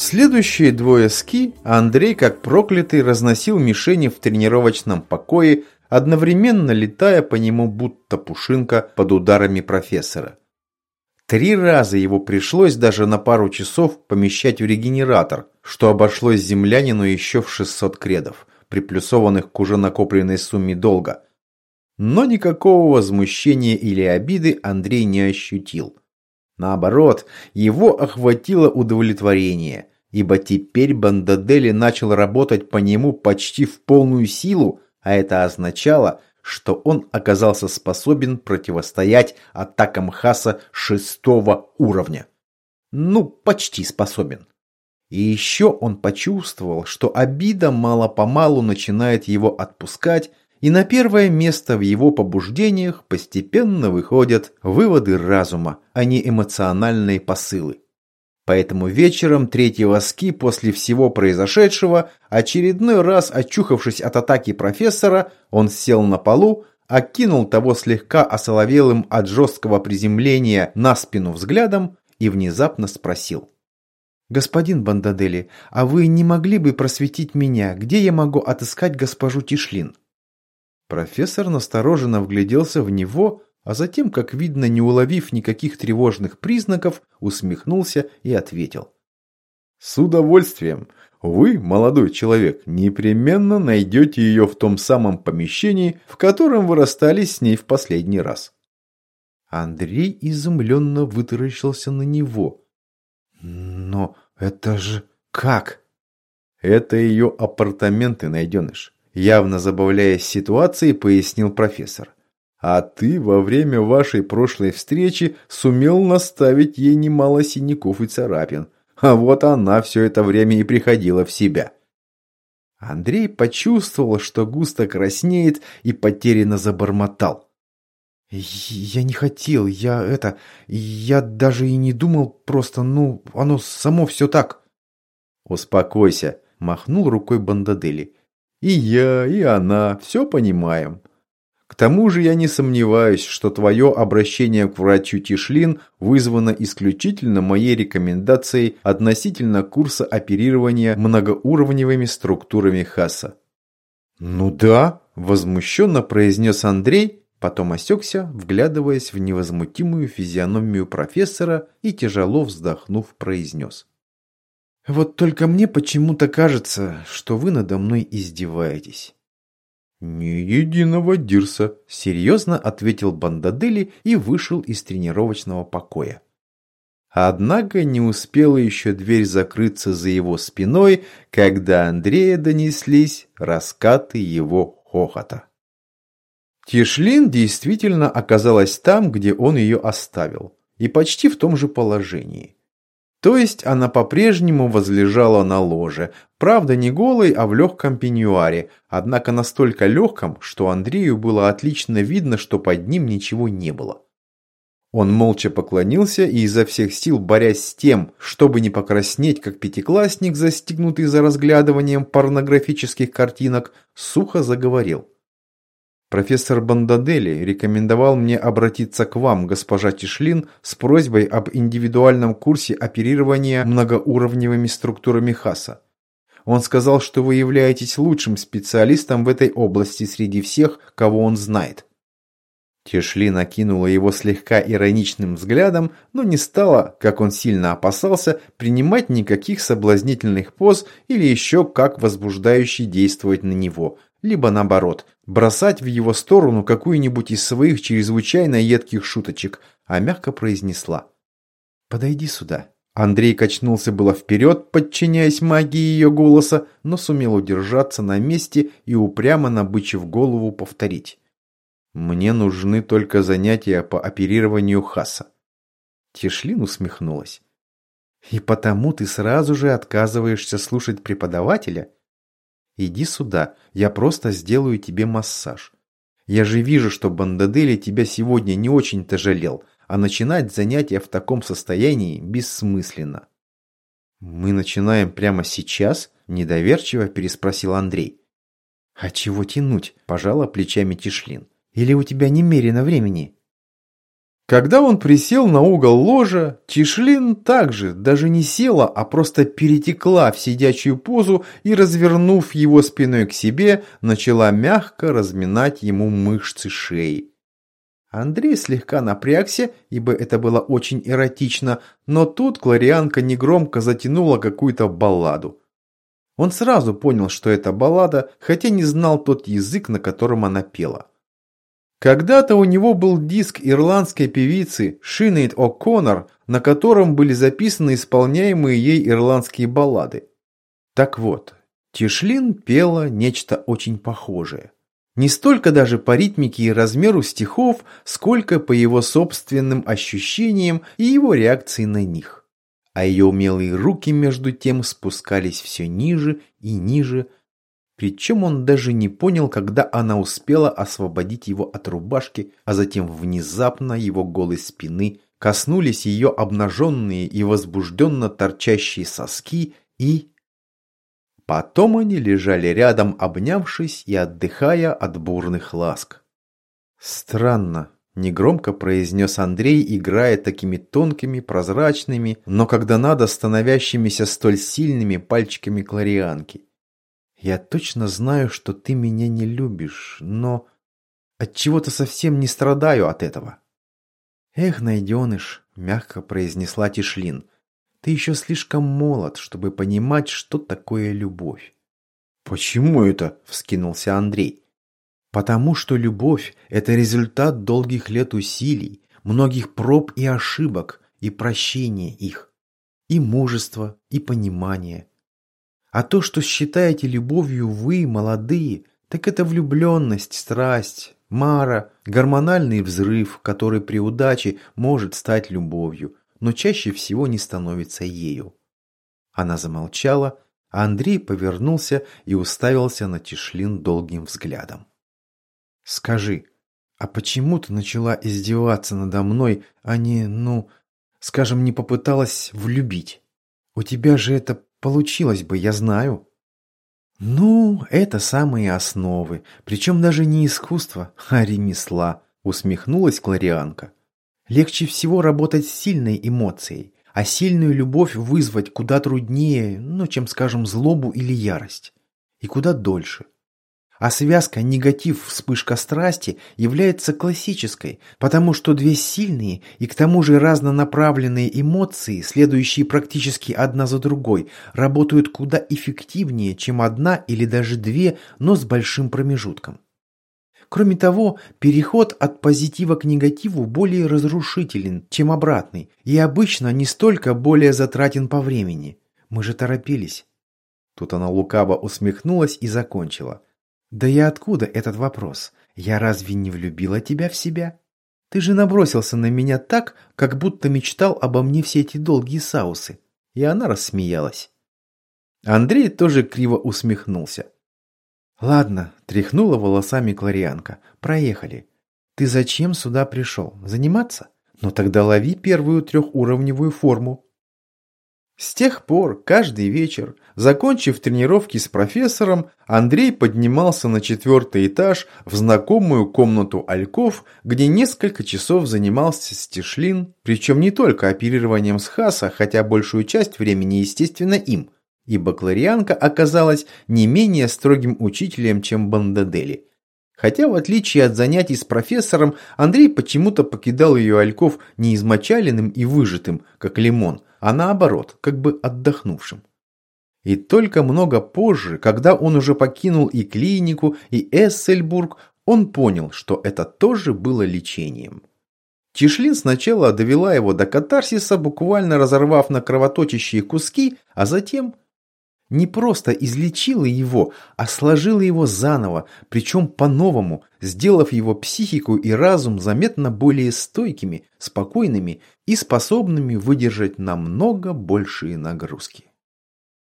Следующие двое ски Андрей, как проклятый, разносил мишени в тренировочном покое, одновременно летая по нему будто пушинка под ударами профессора. Три раза его пришлось даже на пару часов помещать в регенератор, что обошлось землянину еще в 600 кредов, приплюсованных к уже накопленной сумме долга. Но никакого возмущения или обиды Андрей не ощутил. Наоборот, его охватило удовлетворение, ибо теперь Бандадели начал работать по нему почти в полную силу, а это означало, что он оказался способен противостоять атакам Хаса шестого уровня. Ну, почти способен. И еще он почувствовал, что обида мало-помалу начинает его отпускать, и на первое место в его побуждениях постепенно выходят выводы разума, а не эмоциональные посылы. Поэтому вечером третьего ски после всего произошедшего, очередной раз очухавшись от атаки профессора, он сел на полу, окинул того слегка осоловелым от жесткого приземления на спину взглядом и внезапно спросил. «Господин Бандадели, а вы не могли бы просветить меня, где я могу отыскать госпожу Тишлин?» Профессор настороженно вгляделся в него, а затем, как видно, не уловив никаких тревожных признаков, усмехнулся и ответил. «С удовольствием. Вы, молодой человек, непременно найдете ее в том самом помещении, в котором вы расстались с ней в последний раз». Андрей изумленно вытаращился на него. «Но это же как?» «Это ее апартаменты, найденыш», явно забавляясь ситуацией, пояснил профессор. А ты во время вашей прошлой встречи сумел наставить ей немало синяков и царапин. А вот она все это время и приходила в себя. Андрей почувствовал, что густо краснеет и потерянно забормотал. «Я не хотел, я это... Я даже и не думал, просто, ну, оно само все так». «Успокойся», — махнул рукой Бандадели. «И я, и она все понимаем. Тому же я не сомневаюсь, что твое обращение к врачу Тишлин вызвано исключительно моей рекомендацией относительно курса оперирования многоуровневыми структурами Хаса. «Ну да», – возмущенно произнес Андрей, потом осекся, вглядываясь в невозмутимую физиономию профессора и, тяжело вздохнув, произнес. «Вот только мне почему-то кажется, что вы надо мной издеваетесь». «Ни единого дирса», – серьезно ответил Бандадели и вышел из тренировочного покоя. Однако не успела еще дверь закрыться за его спиной, когда Андрея донеслись раскаты его хохота. Тишлин действительно оказалась там, где он ее оставил, и почти в том же положении. То есть она по-прежнему возлежала на ложе, правда не голой, а в легком пеньюаре, однако настолько легком, что Андрею было отлично видно, что под ним ничего не было. Он молча поклонился и изо всех сил, борясь с тем, чтобы не покраснеть, как пятиклассник, застигнутый за разглядыванием порнографических картинок, сухо заговорил. Профессор Бандадели рекомендовал мне обратиться к вам, госпожа Тишлин, с просьбой об индивидуальном курсе оперирования многоуровневыми структурами Хаса. Он сказал, что вы являетесь лучшим специалистом в этой области среди всех, кого он знает. Тишли накинула его слегка ироничным взглядом, но не стала, как он сильно опасался, принимать никаких соблазнительных поз или еще как возбуждающий действовать на него, либо наоборот, бросать в его сторону какую-нибудь из своих чрезвычайно едких шуточек, а мягко произнесла «Подойди сюда». Андрей качнулся было вперед, подчиняясь магии ее голоса, но сумел удержаться на месте и упрямо набычив голову повторить. «Мне нужны только занятия по оперированию Хаса». Тишлин усмехнулась. «И потому ты сразу же отказываешься слушать преподавателя?» «Иди сюда, я просто сделаю тебе массаж. Я же вижу, что Бандадели тебя сегодня не очень-то жалел, а начинать занятия в таком состоянии бессмысленно». «Мы начинаем прямо сейчас?» – недоверчиво переспросил Андрей. «А чего тянуть?» – пожала плечами Тишлин. «Или у тебя немерено времени?» Когда он присел на угол ложа, Тишлин также даже не села, а просто перетекла в сидячую позу и, развернув его спиной к себе, начала мягко разминать ему мышцы шеи. Андрей слегка напрягся, ибо это было очень эротично, но тут Кларианка негромко затянула какую-то балладу. Он сразу понял, что это баллада, хотя не знал тот язык, на котором она пела. Когда-то у него был диск ирландской певицы Шинейд О'Коннор, на котором были записаны исполняемые ей ирландские баллады. Так вот, Тишлин пела нечто очень похожее. Не столько даже по ритмике и размеру стихов, сколько по его собственным ощущениям и его реакции на них. А ее умелые руки между тем спускались все ниже и ниже, причем он даже не понял, когда она успела освободить его от рубашки, а затем внезапно его голой спины коснулись ее обнаженные и возбужденно торчащие соски и... Потом они лежали рядом, обнявшись и отдыхая от бурных ласк. «Странно», – негромко произнес Андрей, играя такими тонкими, прозрачными, но когда надо, становящимися столь сильными пальчиками кларианки. Я точно знаю, что ты меня не любишь, но от чего-то совсем не страдаю от этого. Эх, найденыш, мягко произнесла Тишлин. Ты еще слишком молод, чтобы понимать, что такое любовь. Почему это? вскинулся Андрей. Потому что любовь – это результат долгих лет усилий, многих проб и ошибок, и прощения их, и мужества, и понимания, а то, что считаете любовью вы, молодые, так это влюбленность, страсть, мара, гормональный взрыв, который при удаче может стать любовью, но чаще всего не становится ею. Она замолчала, а Андрей повернулся и уставился на Тишлин долгим взглядом. «Скажи, а почему ты начала издеваться надо мной, а не, ну, скажем, не попыталась влюбить? У тебя же это Получилось бы, я знаю. Ну, это самые основы, причем даже не искусство, а ремесла, усмехнулась Кларианка. Легче всего работать с сильной эмоцией, а сильную любовь вызвать куда труднее, ну, чем, скажем, злобу или ярость. И куда дольше. А связка негатив-вспышка страсти является классической, потому что две сильные и к тому же разнонаправленные эмоции, следующие практически одна за другой, работают куда эффективнее, чем одна или даже две, но с большим промежутком. Кроме того, переход от позитива к негативу более разрушителен, чем обратный, и обычно не столько более затратен по времени. Мы же торопились. Тут она лукаво усмехнулась и закончила – да и откуда этот вопрос? Я разве не влюбила тебя в себя? Ты же набросился на меня так, как будто мечтал обо мне все эти долгие саусы. И она рассмеялась. Андрей тоже криво усмехнулся. Ладно, тряхнула волосами Кларианка. Проехали. Ты зачем сюда пришел? Заниматься? Ну тогда лови первую трехуровневую форму. С тех пор, каждый вечер, закончив тренировки с профессором, Андрей поднимался на четвертый этаж в знакомую комнату Альков, где несколько часов занимался Стишлин, причем не только оперированием с Хаса, хотя большую часть времени, естественно, им, ибо Кларианка оказалась не менее строгим учителем, чем Бандадели. Хотя, в отличие от занятий с профессором, Андрей почему-то покидал ее Альков не измочаленным и выжатым, как лимон – а наоборот, как бы отдохнувшим. И только много позже, когда он уже покинул и клинику, и Эссельбург, он понял, что это тоже было лечением. Тишлин сначала довела его до катарсиса, буквально разорвав на кровоточащие куски, а затем не просто излечила его, а сложила его заново, причем по-новому, сделав его психику и разум заметно более стойкими, спокойными и способными выдержать намного большие нагрузки.